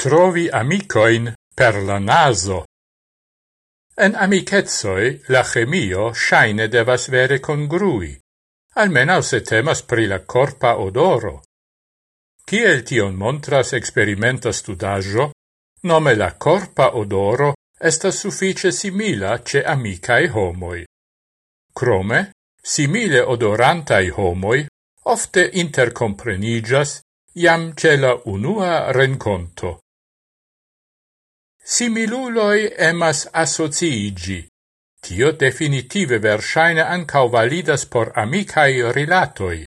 trovi amicoin per la naso. En amicetsoi la chemio shaine devas vere congrui, almenau se temas pri la corpa odoro. Ciel tion montras experimenta studaggio, nome la corpa odoro estas suffice simila ce amicae homoi. Crome, simile odorantai homoi ofte intercomprenigas iam ce la unua renconto. Similuloi emas associigi. Tio definitive versaine ancau validas por amicai rilatoi.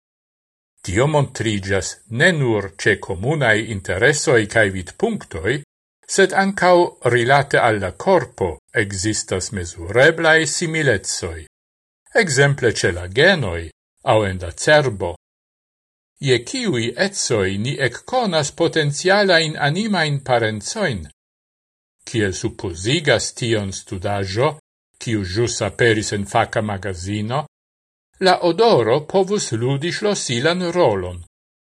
Tio montrigas ne nur ce comunai interessoi cae vid punctoi, sed ancau rilate alla corpo existas mesureblae similezoi. Exemple ce la genoi, au en la cerbo. Ie ciui etsoi ni ec conas anima animain parenzoin, kie supposigas tion studajo, kiu jus aperis en faca magazino, la odoro povus ludi slosilan rolon,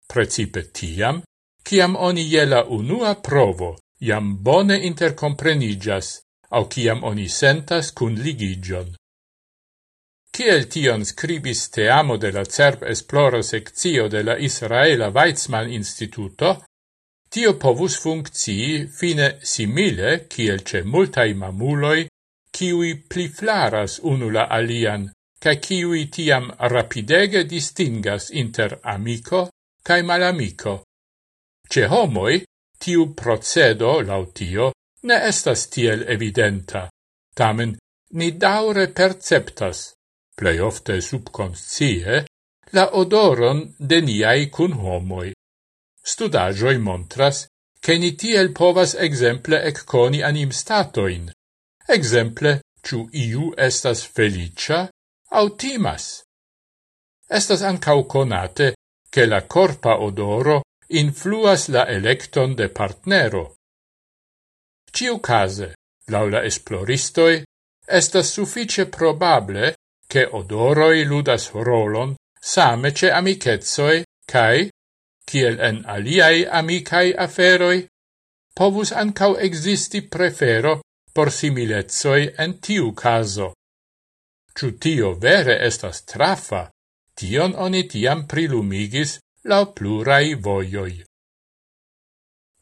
precipe tiam, kiam oni jela unua provo jam bone intercomprenigas, au kiam oni sentas cun ligigion. Kiel tion scribis teamo de la CERP esploro seccio de la Israela Weizmann Instituto, Tio povus funkcii fine simile kiel ce multai mamuloi, kiui pli flaras unula alian, ca kiui tiam rapidege distingas inter amico cae malamico. Ce homoi, tiu procedo, lautio, ne estas tiel evidenta, tamen ni daure perceptas, plei ofte subconscie, la odoron de niai cun homoi. Studagioi montras che ni tiel povas exemple ecconi anim statoin. Exemple, ciu iu estas felicia au timas. Estas ancau conate che la corpa odoro influas la electon de partnero. Ciu case, laula esploristoi, estas suffice probable che odoroi ludas rolon same ce amicetsoi cae kiel en aliai amicai aferoi, povus ancau existi prefero por similezoi en tiu caso. Ciu tio vere estas trafa, tion oni tiam prilumigis lau plurai voioi.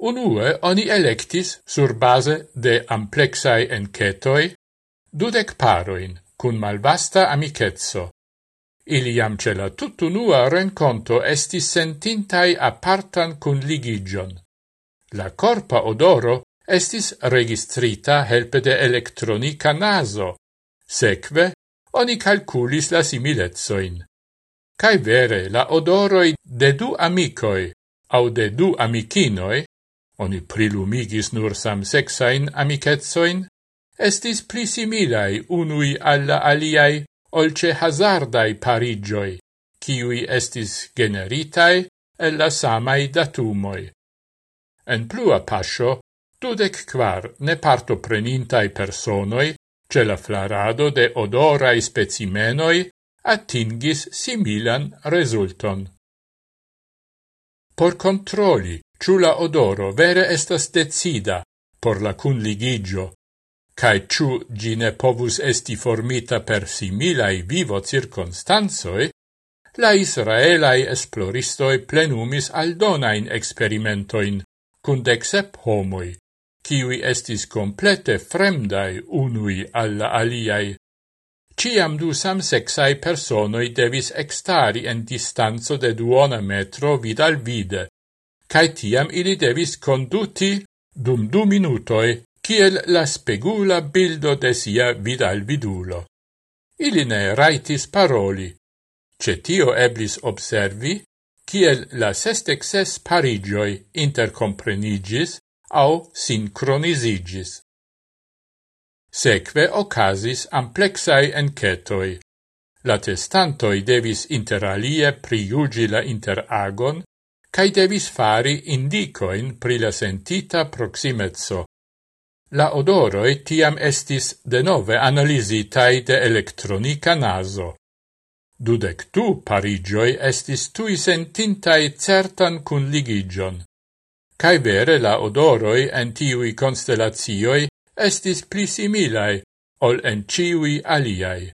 Unue oni electis, sur base de amplexai encetoi, dudec paroin, cun malvasta amicetso, Ili jam ce la tutunua renconto estis sentintai apartan cun ligigion. La corpa odoro estis registrita helpe de electronica naso, seque oni calculis la similezoin. Cai vere la odoroi de du amicoi, au de du amicinoi, oni prilumigis nur samsexain amicezoin, estis pli similai unui alla aliai olce hazardai parigioi, kiui estis generitai e la samai datumoi. En plua pascio, dudec quar ne parto prenintai personoi ce la flarado de odorai specimenoi attingis similan resulton. Por controli, ciula odoro vere estas decida por la cunligigio cae ciu gine povus esti formita per similai vivo circonstanzoe, la Israelai esploristoi plenumis aldonain experimentoin, cun decep homoi, kiwi estis complete fremdai unui alla aliai. Ciam du samsexai personoi devis extari en distanzo de duona metro vid al vide, cae tiam ili devis conduti dum du minutoi kiel la spegula bildo de sia vidal vidulo. Ili ne raitis paroli. Cetio eblis observi, kiel la sestexes parigioi intercomprenigis au sincronizigis. Seque ocasis amplexai encetoi. La testantoi devis interalie priugi la interagon, cae devis fari indicoin pri la sentita proximezzo, La odoroi tiam estis de nove analizitai de electronica naso. Dudec tu parigioi estis tui sentintai certan cun ligigion. Cai vere la odoroi en tiui constellazioi estis plisimilai, ol en ciui aliai.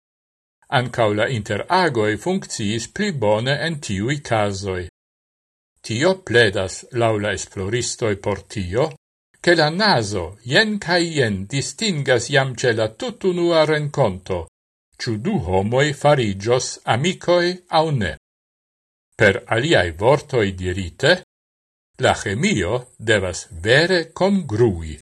Ancau la interagoi funcciis pli bone en tiui casoi. Tio pledas laula esploristoi por tio, che la naso, jen ca jen, distingas iam ce la tutunua renconto, ciu du homoi farigios amicoi au ne. Per aliai vortoi dirite, la chemio devas vere congrui.